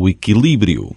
o equilíbrio.